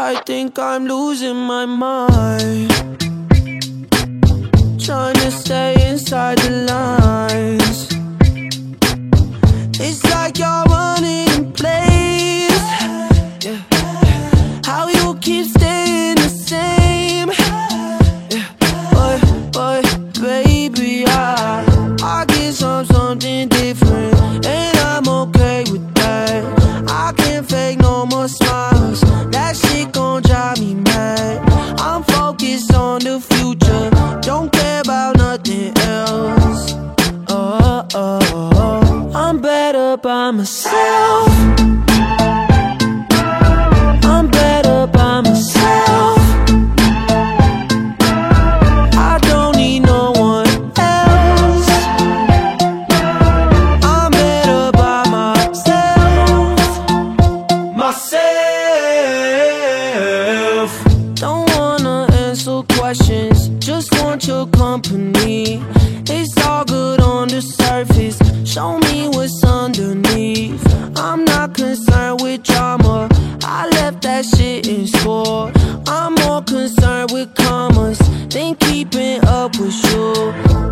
I think I'm losing my mind. Trying to stay inside the lines. Don't care about nothing else. Oh, oh, oh. I'm better by myself. I'm better by myself. I don't need no one else. I'm better by myself. Myself. Don't wanna answer questions, company. It's all good on the surface. Show me what's underneath. I'm not concerned with drama. I left that shit in school. I'm more concerned with commas than keeping up with you.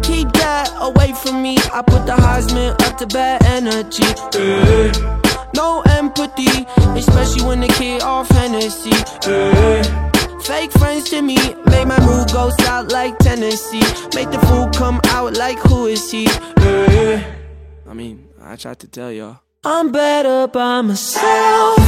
Keep that away from me. I put the Heisman up to bad energy. eh. No empathy, especially when the kid off Hennessy. eh. Fake friends to me, make my mood go south like Tennessee. Make the fool come out like who is he? I mean, I tried to tell y'all. I'm better by myself.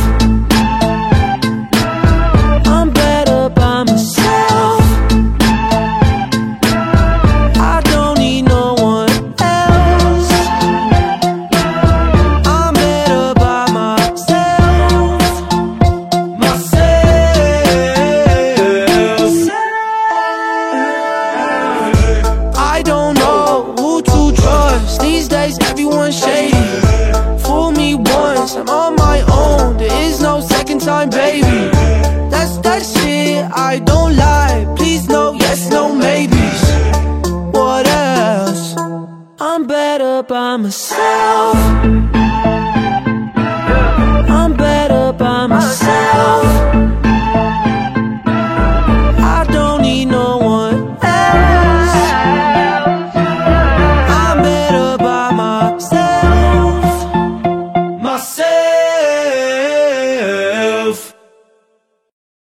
These days, everyone's shady. Fool me once, I'm on my own. There is no second time, baby. That's that shit. I don't lie. Please, no, yes, no, maybes. What else? I'm better by myself. myself.